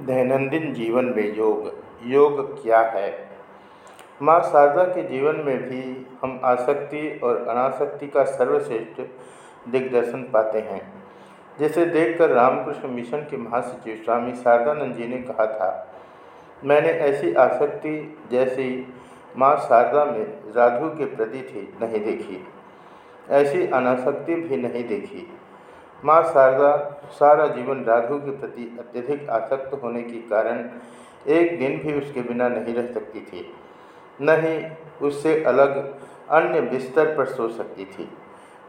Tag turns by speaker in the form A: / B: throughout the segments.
A: दैनंदिन जीवन में योग योग क्या है? माँ शारदा के जीवन में भी हम आसक्ति और अनासक्ति का सर्वश्रेष्ठ दिग्दर्शन पाते हैं। जिसे देखकर रामकृष्ण मिशन के महासचिव स्वामी शारदानंद जी ने कहा था, मैंने ऐसी आसक्ति जैसी माँ शारदा में राधु के प्रति थी, नहीं देखी। ऐसी अनासक्ति भी नहीं देखी। माँ शारदा, सारा जीवन राधु के प्रति अत्यधिक आसक्त होने के कारण एक दिन भी उसके बिना नहीं रह सकती थी। न ही उससे अलग अन्य बिस्तर पर सो सकती थी।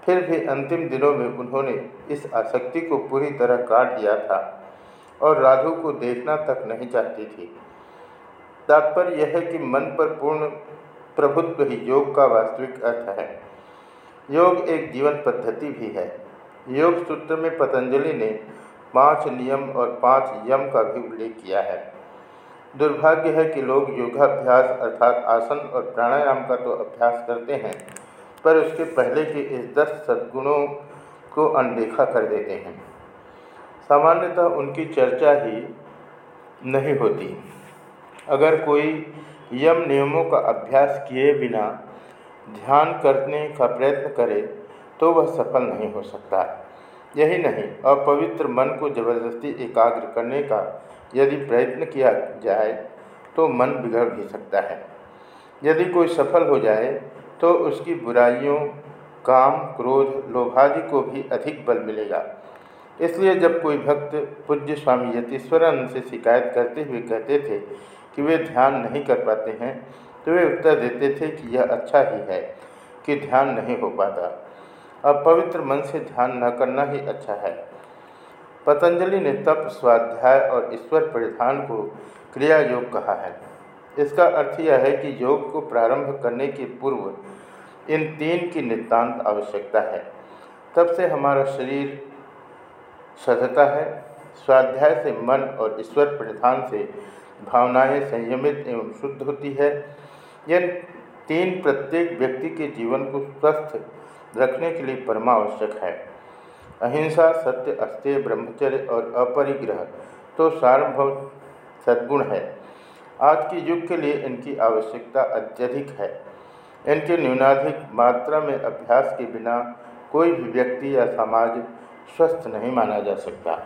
A: फिर भी अंतिम दिनों में उन्होंने इस आसक्ति को पूरी तरह काट दिया था और राधु को देखना तक नहीं चाहती थी। तात्पर्य यह है कि मन पर पूर्ण प्रभुत्व ही योग का वास्तविक अर्थ है। योग एक जीवन पद्धति भी है। योग सूत्र में पतंजलि ने पाँच नियम और पाँच यम का भी उल्लेख किया है। दुर्भाग्य है कि लोग योगाभ्यास अर्थात आसन और प्राणायाम का तो अभ्यास करते हैं, पर उसके पहले के इस दस सद्गुणों को अनदेखा कर देते हैं। सामान्यतः उनकी चर्चा ही नहीं होती। अगर कोई यम नियमों का अभ्यास किए बिना ध्यान करने का प्रयत्न करे तो वह सफल नहीं हो सकता। यही नहीं, अपवित्र मन को ज़बरदस्ती एकाग्र करने का यदि प्रयत्न किया जाए तो मन बिगड़ भी सकता है। यदि कोई सफल हो जाए तो उसकी बुराइयों, काम, क्रोध, लोभादि को भी अधिक बल मिलेगा। इसलिए जब कोई भक्त पूज्य स्वामी यतीश्वरानंद से शिकायत करते हुए कहते थे कि वे ध्यान नहीं कर पाते हैं तो वे उत्तर देते थे कि यह अच्छा ही है कि ध्यान नहीं हो पाता। अपवित्र मन से ध्यान न करना ही अच्छा है। पतंजलि ने तप, स्वाध्याय और ईश्वर परिधान को क्रिया योग कहा है। इसका अर्थ यह है कि योग को प्रारंभ करने के पूर्व इन तीन की नितांत आवश्यकता है। तब से हमारा शरीर सधता है। स्वाध्याय से मन और ईश्वर परिधान से भावनाएँ संयमित एवं शुद्ध होती है। यह तीन प्रत्येक व्यक्ति के जीवन को स्वस्थ रखने के लिए परमावश्यक है। अहिंसा, सत्य अस्त्य ब्रह्मचर्य और अपरिग्रह तो सार्वभौम सद्गुण है। आज के युग के लिए इनकी आवश्यकता अत्यधिक है। इनके न्यूनाधिक मात्रा में अभ्यास के बिना कोई भी व्यक्ति या समाज स्वस्थ नहीं माना जा सकता।